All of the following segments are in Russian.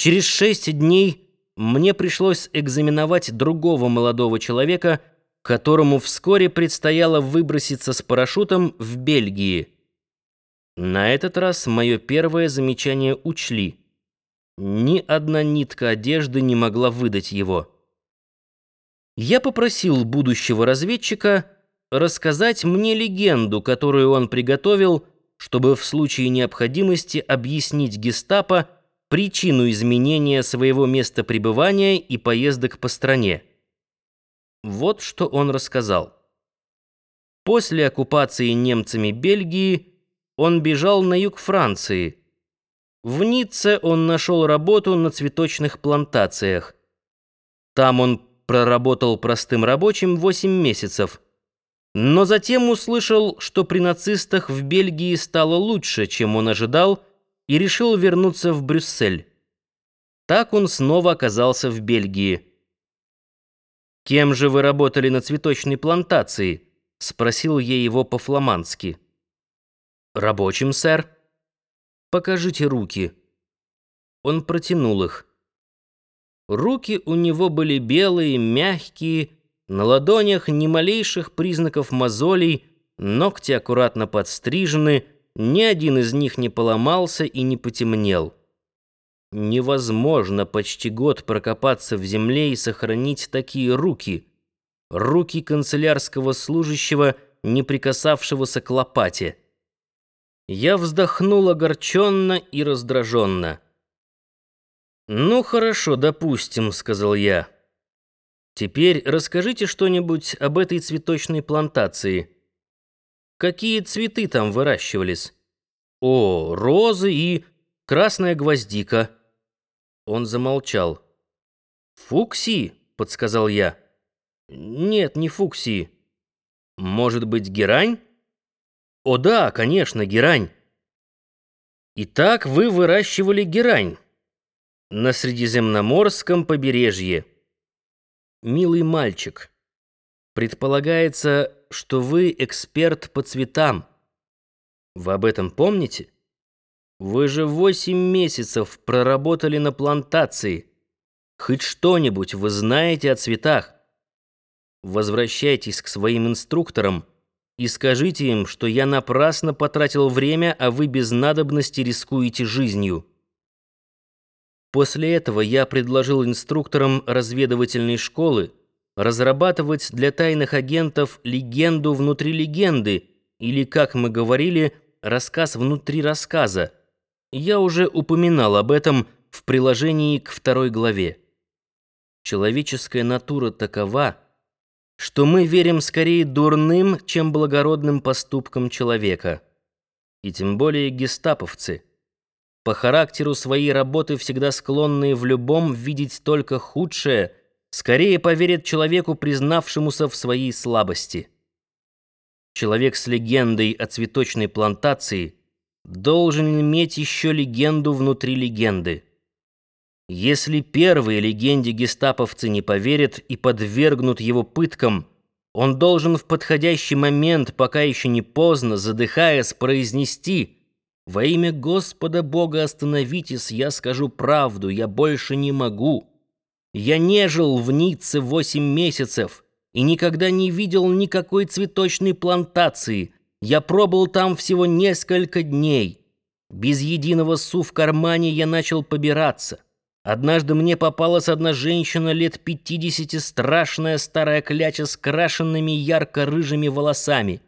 Через шесть дней мне пришлось экзаменовать другого молодого человека, которому вскоре предстояло выброситься с парашютом в Бельгии. На этот раз мое первое замечание учли. Ни одна нитка одежды не могла выдать его. Я попросил будущего разведчика рассказать мне легенду, которую он приготовил, чтобы в случае необходимости объяснить гестапо, причину изменения своего места пребывания и поездок по стране. Вот что он рассказал. После оккупации немцами Бельгии он бежал на юг Франции. В Ницце он нашел работу на цветочных плантациях. Там он проработал простым рабочим 8 месяцев. Но затем услышал, что при нацистах в Бельгии стало лучше, чем он ожидал, и решил вернуться в Брюссель. Так он снова оказался в Бельгии. «Кем же вы работали на цветочной плантации?» — спросил я его по-фламандски. «Рабочим, сэр». «Покажите руки». Он протянул их. Руки у него были белые, мягкие, на ладонях ни малейших признаков мозолей, ногти аккуратно подстрижены — ни один из них не поломался и не потемнел. Невозможно почти год прокопаться в земле и сохранить такие руки. Руки канцелярского служащего, не прикасавшегося к лопате. Я вздохнул огорченно и раздраженно. «Ну хорошо, допустим», — сказал я. «Теперь расскажите что-нибудь об этой цветочной плантации». Какие цветы там выращивались? О, розы и красная гвоздика. Он замолчал. Фуксии, подсказал я. Нет, не фуксии. Может быть, герань? О да, конечно, герань. Итак, вы выращивали герань на Средиземноморском побережье. Милый мальчик, предполагается, что вы эксперт по цветам. Вы об этом помните? Вы же восемь месяцев проработали на плантации. Хоть что-нибудь вы знаете о цветах. Возвращайтесь к своим инструкторам и скажите им, что я напрасно потратил время, а вы без надобности рискуете жизнью. После этого я предложил инструкторам разведывательной школы разрабатывать для тайных агентов легенду внутри легенды, или, как мы говорили, рассказ внутри рассказа. Я уже упоминал об этом в приложении к второй главе. Человеческая натура такова, что мы верим скорее дурным, чем благородным поступкам человека. И тем более гестаповцы. По характеру своей работы всегда склонные в любом видеть только худшее – скорее поверят человеку, признавшемуся в своей слабости. Человек с легендой о цветочной плантации должен иметь еще легенду внутри легенды. Если первой легенде гестаповцы не поверят и подвергнут его пыткам, он должен в подходящий момент, пока еще не поздно, задыхаясь, произнести «Во имя Господа Бога остановитесь, я скажу правду, я больше не могу». Я не жил в Ницце восемь месяцев и никогда не видел никакой цветочной плантации. Я пробыл там всего несколько дней. Без единого су в кармане я начал побираться. Однажды мне попалась одна женщина лет пятидесяти, страшная старая кляча с крашенными ярко-рыжими волосами.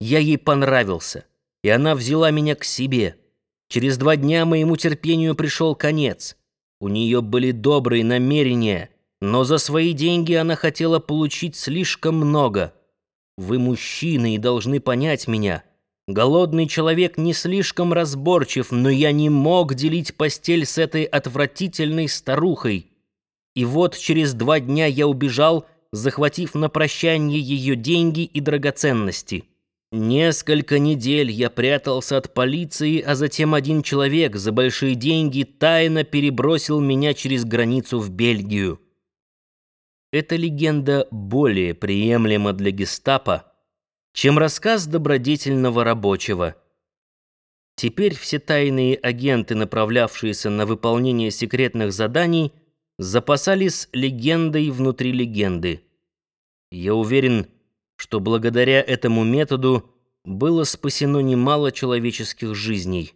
Я ей понравился, и она взяла меня к себе. Через два дня моему терпению пришел конец. У нее были добрые намерения, но за свои деньги она хотела получить слишком много. Вы мужчины и должны понять меня. Голодный человек не слишком разборчив, но я не мог делить постель с этой отвратительной старухой. И вот через два дня я убежал, захватив на прощание ее деньги и драгоценности. Несколько недель я прятался от полиции, а затем один человек за большие деньги тайно перебросил меня через границу в Бельгию. Эта легенда более приемлема для гестапо, чем рассказ добродетельного рабочего – Теперь все тайные агенты, направлявшиеся на выполнение секретных заданий, запасались легендой внутри легенды. Я уверен, что благодаря этому методу было спасено немало человеческих жизней.